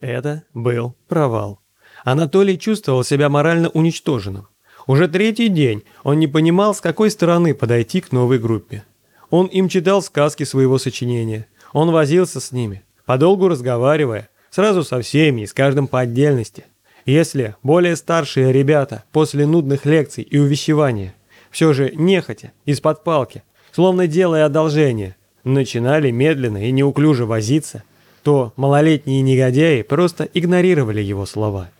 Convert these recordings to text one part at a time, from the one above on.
Это был провал. Анатолий чувствовал себя морально уничтоженным. Уже третий день он не понимал, с какой стороны подойти к новой группе. Он им читал сказки своего сочинения. Он возился с ними, подолгу разговаривая, сразу со всеми и с каждым по отдельности. Если более старшие ребята после нудных лекций и увещевания все же нехотя, из-под палки, словно делая одолжение, начинали медленно и неуклюже возиться, то малолетние негодяи просто игнорировали его слова.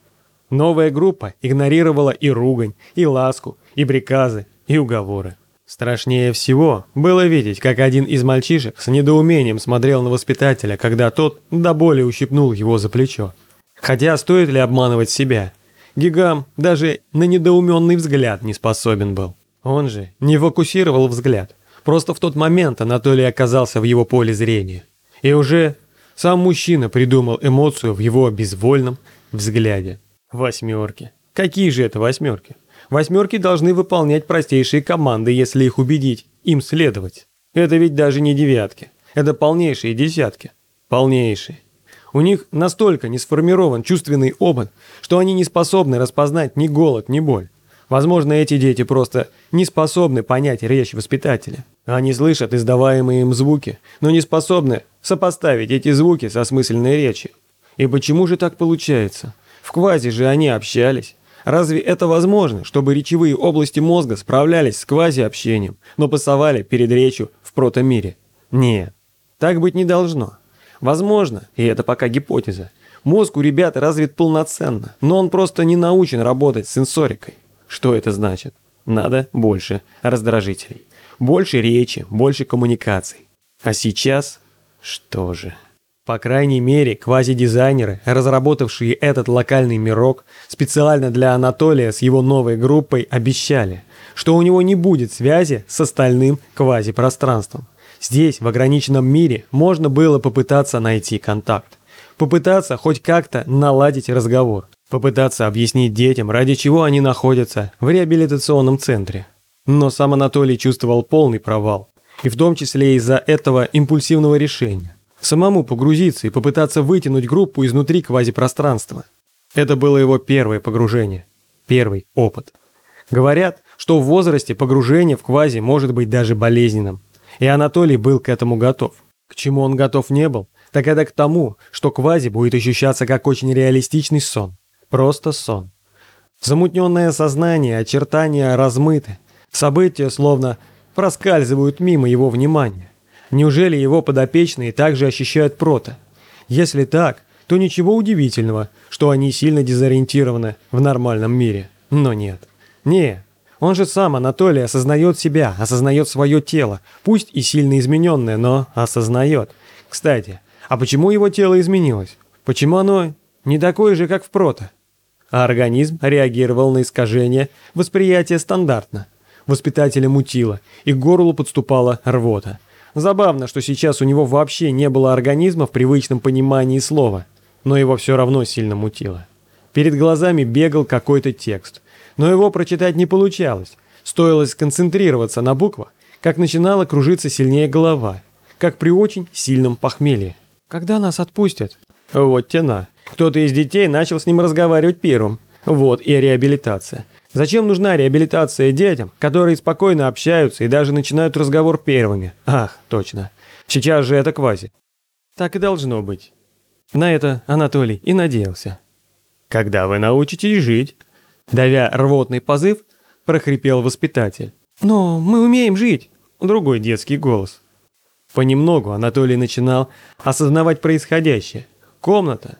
Новая группа игнорировала и ругань, и ласку, и приказы, и уговоры. Страшнее всего было видеть, как один из мальчишек с недоумением смотрел на воспитателя, когда тот до боли ущипнул его за плечо. Хотя стоит ли обманывать себя? Гигам даже на недоуменный взгляд не способен был. Он же не фокусировал взгляд. Просто в тот момент Анатолий оказался в его поле зрения. И уже сам мужчина придумал эмоцию в его безвольном взгляде. Восьмерки. Какие же это восьмерки? Восьмерки должны выполнять простейшие команды, если их убедить, им следовать. Это ведь даже не девятки. Это полнейшие десятки. Полнейшие. У них настолько не сформирован чувственный опыт, что они не способны распознать ни голод, ни боль. Возможно, эти дети просто не способны понять речь воспитателя. Они слышат издаваемые им звуки, но не способны сопоставить эти звуки со смысленной речью. И почему же так получается? В квази же они общались. Разве это возможно, чтобы речевые области мозга справлялись с квази-общением, но пасовали перед речью в протомире? Нет, так быть не должно. Возможно, и это пока гипотеза, мозг у ребят развит полноценно, но он просто не научен работать с сенсорикой. Что это значит? Надо больше раздражителей. Больше речи, больше коммуникаций. А сейчас что же... По крайней мере, квази-дизайнеры, разработавшие этот локальный мирок, специально для Анатолия с его новой группой обещали, что у него не будет связи с остальным квази-пространством. Здесь, в ограниченном мире, можно было попытаться найти контакт. Попытаться хоть как-то наладить разговор. Попытаться объяснить детям, ради чего они находятся в реабилитационном центре. Но сам Анатолий чувствовал полный провал. И в том числе из-за этого импульсивного решения. Самому погрузиться и попытаться вытянуть группу изнутри квазипространства. Это было его первое погружение. Первый опыт. Говорят, что в возрасте погружение в квази может быть даже болезненным. И Анатолий был к этому готов. К чему он готов не был, так это к тому, что квази будет ощущаться как очень реалистичный сон. Просто сон. Замутненное сознание, очертания размыты. События словно проскальзывают мимо его внимания. Неужели его подопечные также ощущают прото? Если так, то ничего удивительного, что они сильно дезориентированы в нормальном мире. Но нет. Не, он же сам, Анатолий, осознает себя, осознает свое тело, пусть и сильно измененное, но осознает. Кстати, а почему его тело изменилось? Почему оно не такое же, как в прото? А организм реагировал на искажение восприятия стандартно. Воспитателя мутило, и к горлу подступала рвота. Забавно, что сейчас у него вообще не было организма в привычном понимании слова, но его все равно сильно мутило. Перед глазами бегал какой-то текст, но его прочитать не получалось. Стоило сконцентрироваться на буквах, как начинала кружиться сильнее голова, как при очень сильном похмелье. «Когда нас отпустят?» Вот тена. Кто-то из детей начал с ним разговаривать первым. Вот и реабилитация. Зачем нужна реабилитация детям, которые спокойно общаются и даже начинают разговор первыми? Ах, точно. Сейчас же это квази. Так и должно быть. На это Анатолий и надеялся. «Когда вы научитесь жить?» Давя рвотный позыв, прохрипел воспитатель. «Но мы умеем жить!» Другой детский голос. Понемногу Анатолий начинал осознавать происходящее. Комната.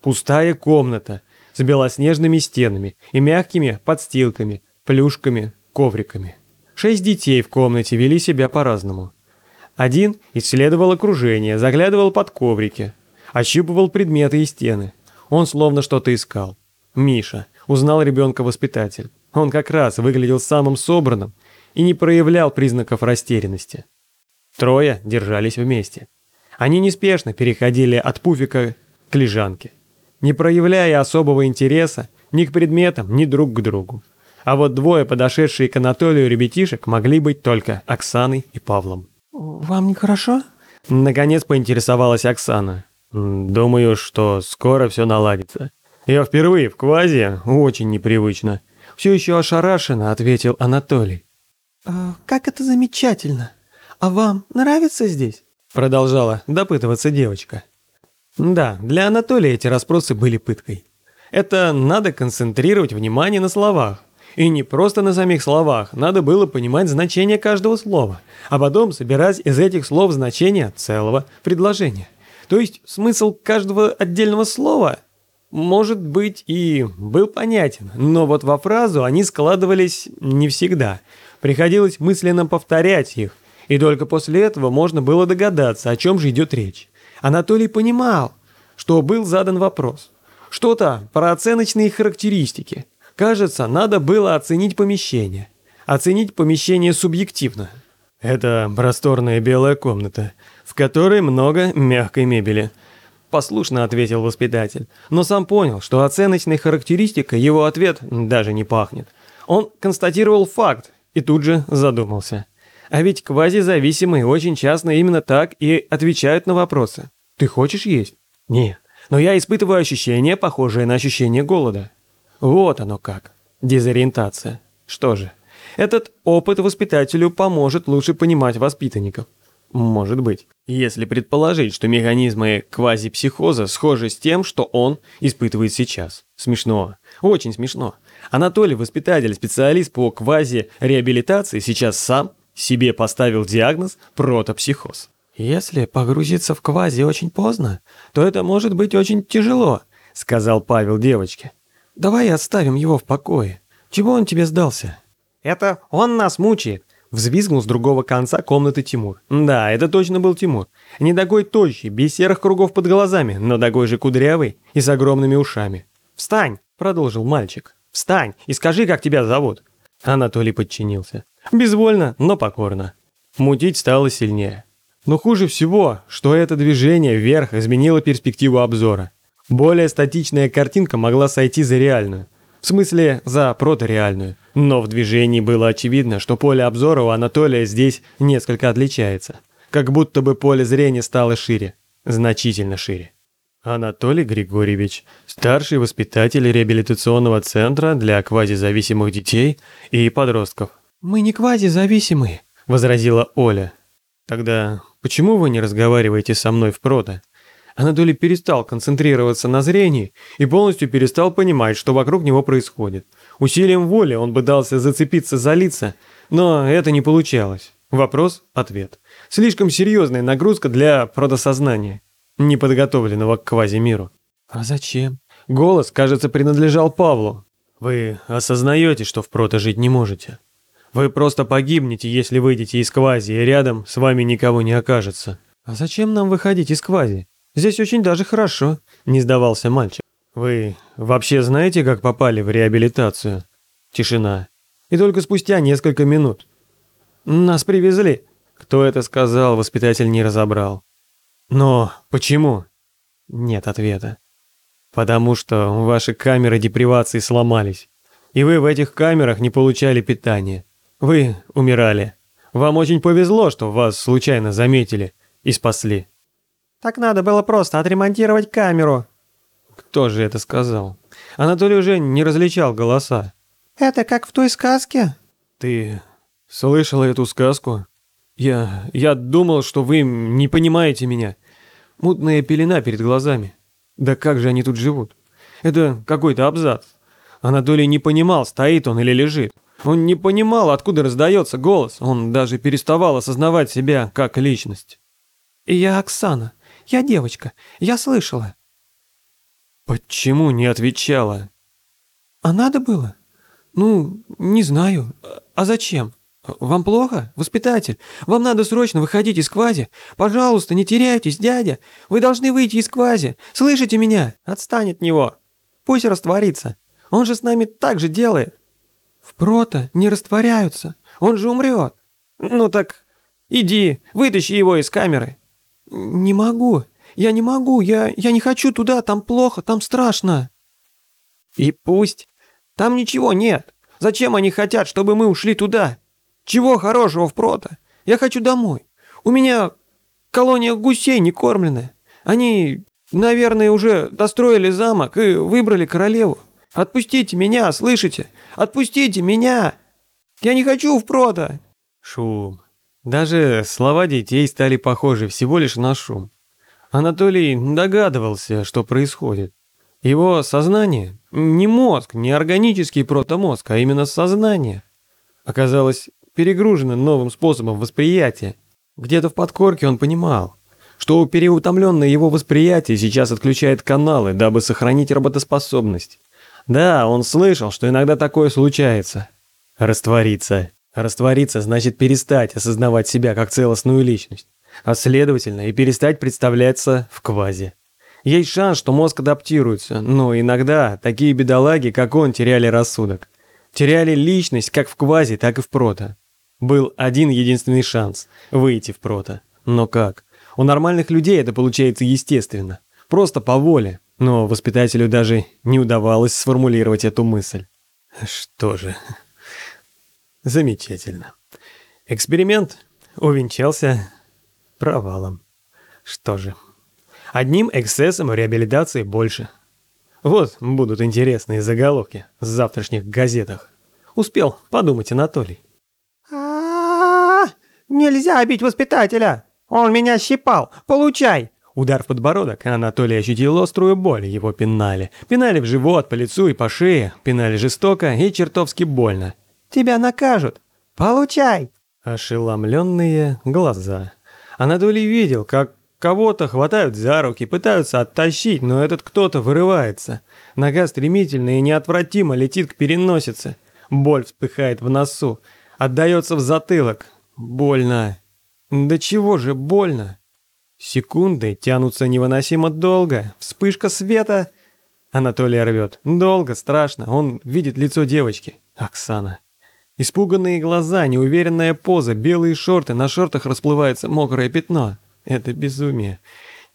Пустая комната с белоснежными стенами и мягкими подстилками, плюшками, ковриками. Шесть детей в комнате вели себя по-разному. Один исследовал окружение, заглядывал под коврики, ощупывал предметы и стены. Он словно что-то искал. Миша узнал ребенка-воспитатель. Он как раз выглядел самым собранным и не проявлял признаков растерянности. Трое держались вместе. Они неспешно переходили от пуфика к лежанке не проявляя особого интереса ни к предметам, ни друг к другу. А вот двое, подошедшие к Анатолию ребятишек, могли быть только Оксаной и Павлом. «Вам нехорошо?» Наконец поинтересовалась Оксана. Думаю, что скоро все наладится. Я впервые в квазе, очень непривычно. Все еще ошарашенно, ответил Анатолий. «А, «Как это замечательно! А вам нравится здесь?» Продолжала допытываться девочка. Да, для Анатолия эти расспросы были пыткой. Это надо концентрировать внимание на словах. И не просто на самих словах, надо было понимать значение каждого слова, а потом собирать из этих слов значение целого предложения. То есть смысл каждого отдельного слова, может быть, и был понятен, но вот во фразу они складывались не всегда. Приходилось мысленно повторять их, и только после этого можно было догадаться, о чем же идет речь. Анатолий понимал, что был задан вопрос. Что-то про оценочные характеристики. Кажется, надо было оценить помещение. Оценить помещение субъективно. Это просторная белая комната, в которой много мягкой мебели. Послушно ответил воспитатель, но сам понял, что оценочной характеристикой его ответ даже не пахнет. Он констатировал факт и тут же задумался. А ведь квазизависимые очень часто именно так и отвечают на вопросы. «Ты хочешь есть?» «Нет, но я испытываю ощущение, похожее на ощущение голода». Вот оно как. Дезориентация. Что же, этот опыт воспитателю поможет лучше понимать воспитанников. Может быть, если предположить, что механизмы квазипсихоза схожи с тем, что он испытывает сейчас. Смешно. Очень смешно. Анатолий, воспитатель, специалист по квази-реабилитации, сейчас сам себе поставил диагноз протопсихоз. «Если погрузиться в квази очень поздно, то это может быть очень тяжело», — сказал Павел девочке. Давай оставим его в покое. Чего он тебе сдался?» «Это он нас мучает», — взвизгнул с другого конца комнаты Тимур. «Да, это точно был Тимур. Не такой тощий, без серых кругов под глазами, но такой же кудрявый и с огромными ушами». «Встань!» — продолжил мальчик. «Встань и скажи, как тебя зовут». Анатолий подчинился. Безвольно, но покорно. Мутить стало сильнее. Но хуже всего, что это движение вверх изменило перспективу обзора. Более статичная картинка могла сойти за реальную. В смысле, за протореальную. Но в движении было очевидно, что поле обзора у Анатолия здесь несколько отличается. Как будто бы поле зрения стало шире. Значительно шире. Анатолий Григорьевич, старший воспитатель реабилитационного центра для квазизависимых детей и подростков. «Мы не квазизависимые», — возразила Оля. «Тогда почему вы не разговариваете со мной в прото?» Анатолий перестал концентрироваться на зрении и полностью перестал понимать, что вокруг него происходит. Усилием воли он пытался зацепиться за лица, но это не получалось. Вопрос-ответ. Слишком серьезная нагрузка для продосознания, неподготовленного к квазимиру. «А зачем?» Голос, кажется, принадлежал Павлу. «Вы осознаете, что в прото жить не можете. Вы просто погибнете, если выйдете из квази, и рядом с вами никого не окажется». «А зачем нам выходить из квази?» «Здесь очень даже хорошо», — не сдавался мальчик. «Вы вообще знаете, как попали в реабилитацию?» Тишина. И только спустя несколько минут. «Нас привезли». Кто это сказал, воспитатель не разобрал. «Но почему?» Нет ответа. «Потому что ваши камеры депривации сломались, и вы в этих камерах не получали питания. Вы умирали. Вам очень повезло, что вас случайно заметили и спасли». Так надо было просто отремонтировать камеру». «Кто же это сказал?» Анатолий уже не различал голоса. «Это как в той сказке?» «Ты слышала эту сказку? Я... я думал, что вы не понимаете меня. Мутная пелена перед глазами. Да как же они тут живут? Это какой-то абзац. Анатолий не понимал, стоит он или лежит. Он не понимал, откуда раздается голос. Он даже переставал осознавать себя как личность. «Я Оксана. Я девочка. Я слышала». «Почему не отвечала?» «А надо было?» «Ну, не знаю. А зачем? Вам плохо, воспитатель? Вам надо срочно выходить из квази? Пожалуйста, не теряйтесь, дядя. Вы должны выйти из квази. Слышите меня? Отстань от него. Пусть растворится. Он же с нами так же делает». «В прото не растворяются. Он же умрет». «Ну так иди, вытащи его из камеры». «Не могу. Я не могу. Я, я не хочу туда. Там плохо. Там страшно». «И пусть. Там ничего нет. Зачем они хотят, чтобы мы ушли туда? Чего хорошего в прото? Я хочу домой. У меня колония гусей не кормленная. Они Наверное, уже достроили замок и выбрали королеву. Отпустите меня, слышите? Отпустите меня! Я не хочу в прото!» Шум. Даже слова детей стали похожи всего лишь на шум. Анатолий догадывался, что происходит. Его сознание, не мозг, не органический протомозг, а именно сознание, оказалось перегружено новым способом восприятия. Где-то в подкорке он понимал, что переутомленное его восприятие сейчас отключает каналы, дабы сохранить работоспособность. Да, он слышал, что иногда такое случается. Раствориться. Раствориться значит перестать осознавать себя как целостную личность, а следовательно и перестать представляться в квази. Есть шанс, что мозг адаптируется, но иногда такие бедолаги, как он, теряли рассудок. Теряли личность как в квази, так и в прото. Был один единственный шанс – выйти в прото. Но как? У нормальных людей это получается естественно. Просто по воле. Но воспитателю даже не удавалось сформулировать эту мысль. Что же... Замечательно. Эксперимент увенчался провалом. Что же, одним эксцессом реабилитации больше. Вот будут интересные заголовки в завтрашних газетах. Успел подумать Анатолий. а Нельзя бить воспитателя! Он меня щипал! Получай! Удар в подбородок, Анатолий ощутил острую боль, его пинали. Пинали в живот, по лицу и по шее, пинали жестоко и чертовски больно. Тебя накажут. Получай!» Ошеломленные глаза. Анатолий видел, как кого-то хватают за руки, пытаются оттащить, но этот кто-то вырывается. Нога стремительно и неотвратимо летит к переносице. Боль вспыхает в носу, отдается в затылок. Больно. Да чего же больно? Секунды тянутся невыносимо долго. Вспышка света. Анатолий рвет. Долго, страшно. Он видит лицо девочки. Оксана. Испуганные глаза, неуверенная поза, белые шорты, на шортах расплывается мокрое пятно. Это безумие.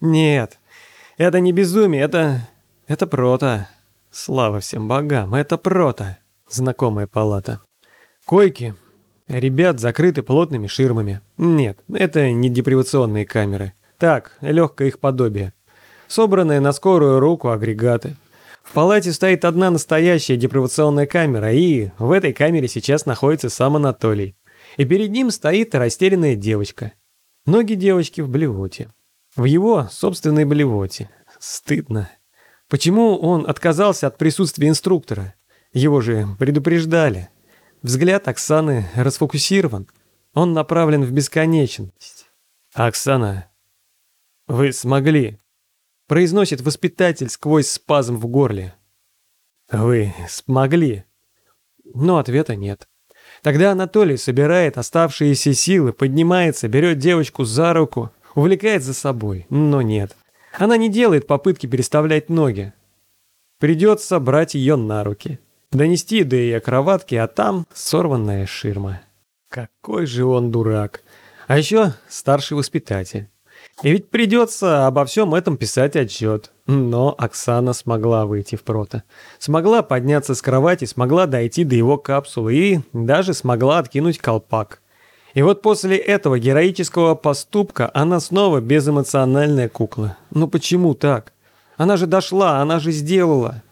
Нет, это не безумие, это... это прото. Слава всем богам, это прото. Знакомая палата. Койки. Ребят закрыты плотными ширмами. Нет, это не депривационные камеры. Так, легкое их подобие. Собранные на скорую руку агрегаты. В палате стоит одна настоящая депривационная камера, и в этой камере сейчас находится сам Анатолий. И перед ним стоит растерянная девочка. Ноги девочки в блевоте. В его собственной блевоте. Стыдно. Почему он отказался от присутствия инструктора? Его же предупреждали. Взгляд Оксаны расфокусирован. Он направлен в бесконечность. «Оксана, вы смогли произносит воспитатель сквозь спазм в горле. «Вы смогли?» Но ответа нет. Тогда Анатолий собирает оставшиеся силы, поднимается, берет девочку за руку, увлекает за собой, но нет. Она не делает попытки переставлять ноги. Придется брать ее на руки, донести до ее кроватки, а там сорванная ширма. Какой же он дурак. А еще старший воспитатель. И ведь придется обо всем этом писать отчет. Но Оксана смогла выйти в прото. Смогла подняться с кровати, смогла дойти до его капсулы и даже смогла откинуть колпак. И вот после этого героического поступка она снова безэмоциональная кукла. Ну почему так? Она же дошла, она же сделала.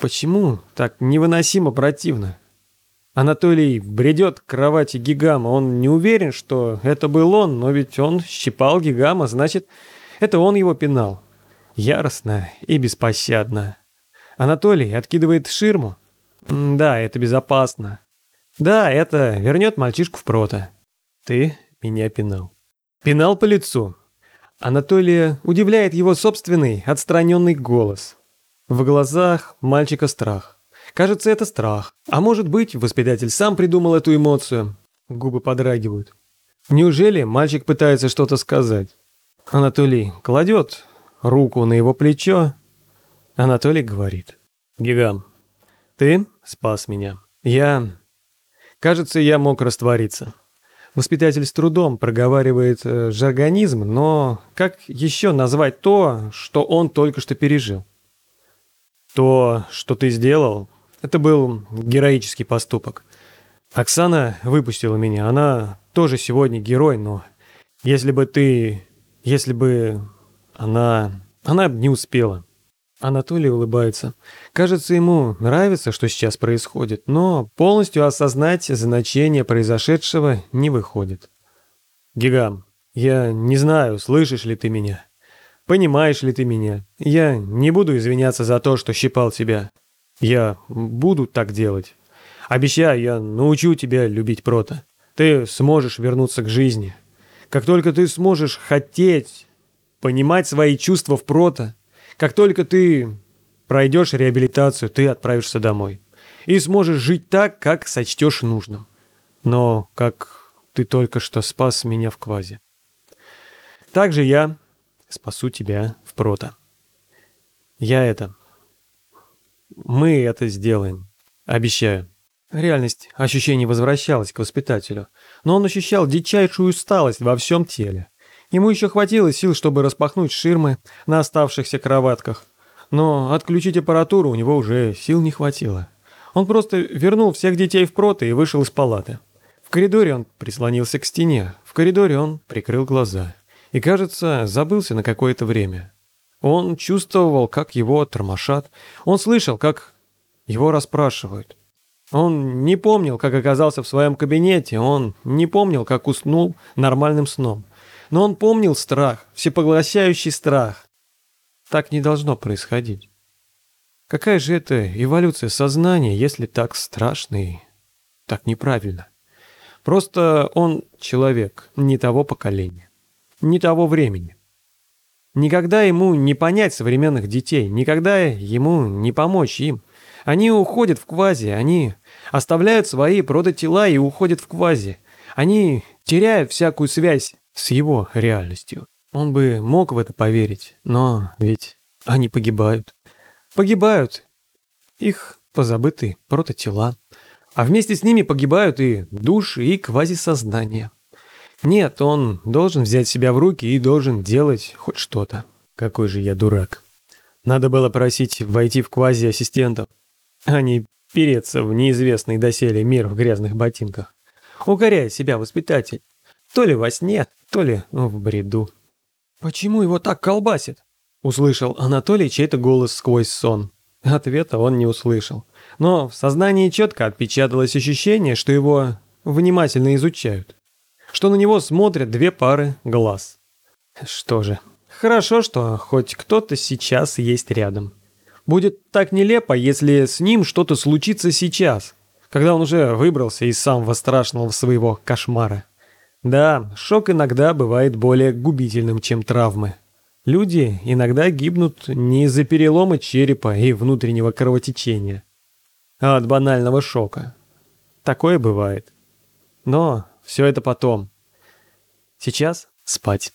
Почему так невыносимо противно? Анатолий бредет к кровати Гигама. Он не уверен, что это был он, но ведь он щипал Гигама, значит, это он его пинал. Яростно и беспощадно. Анатолий откидывает ширму. Да, это безопасно. Да, это вернет мальчишку в прото. Ты меня пинал. Пинал по лицу. Анатолия удивляет его собственный отстраненный голос. В глазах мальчика страх. Кажется, это страх. А может быть, воспитатель сам придумал эту эмоцию. Губы подрагивают. Неужели мальчик пытается что-то сказать? Анатолий кладет руку на его плечо. Анатолий говорит. Гигам, ты спас меня. Я... Кажется, я мог раствориться. Воспитатель с трудом проговаривает э, жаргонизм, но как еще назвать то, что он только что пережил? То, что ты сделал, это был героический поступок. Оксана выпустила меня. Она тоже сегодня герой, но если бы ты... Если бы она... Она не успела. Анатолий улыбается. Кажется, ему нравится, что сейчас происходит, но полностью осознать значение произошедшего не выходит. Гигам, я не знаю, слышишь ли ты меня. Понимаешь ли ты меня? Я не буду извиняться за то, что щипал тебя. Я буду так делать. Обещаю, я научу тебя любить Прота. Ты сможешь вернуться к жизни. Как только ты сможешь хотеть, понимать свои чувства в Прота, как только ты пройдешь реабилитацию, ты отправишься домой. И сможешь жить так, как сочтешь нужным. Но как ты только что спас меня в квазе. Так же я спасу тебя в прото. Я это... Мы это сделаем. Обещаю. Реальность ощущений возвращалась к воспитателю, но он ощущал дичайшую усталость во всем теле. Ему еще хватило сил, чтобы распахнуть ширмы на оставшихся кроватках, но отключить аппаратуру у него уже сил не хватило. Он просто вернул всех детей в проты и вышел из палаты. В коридоре он прислонился к стене, в коридоре он прикрыл глаза и, кажется, забылся на какое-то время. Он чувствовал, как его тормошат, он слышал, как его расспрашивают. Он не помнил, как оказался в своем кабинете, он не помнил, как уснул нормальным сном. Но он помнил страх, всепоглощающий страх. Так не должно происходить. Какая же это эволюция сознания, если так страшно и так неправильно? Просто он человек не того поколения, не того времени. Никогда ему не понять современных детей, никогда ему не помочь им. Они уходят в квази, они оставляют свои прототела и уходят в квази. Они теряют всякую связь с его реальностью. Он бы мог в это поверить, но ведь они погибают. Погибают. Их позабыты прототела. А вместе с ними погибают и души, и квазисознание. Нет, он должен взять себя в руки и должен делать хоть что-то. Какой же я дурак. Надо было просить войти в квази-ассистентов, а не переться в неизвестный доселе мир в грязных ботинках. Укоряет себя воспитатель. То ли во сне, то ли в бреду. «Почему его так колбасит?» Услышал Анатолий чей-то голос сквозь сон. Ответа он не услышал. Но в сознании четко отпечаталось ощущение, что его внимательно изучают. Что на него смотрят две пары глаз. Что же, хорошо, что хоть кто-то сейчас есть рядом. Будет так нелепо, если с ним что-то случится сейчас, когда он уже выбрался из самого страшного своего кошмара. Да, шок иногда бывает более губительным, чем травмы. Люди иногда гибнут не из-за перелома черепа и внутреннего кровотечения, а от банального шока. Такое бывает. Но все это потом. Сейчас спать.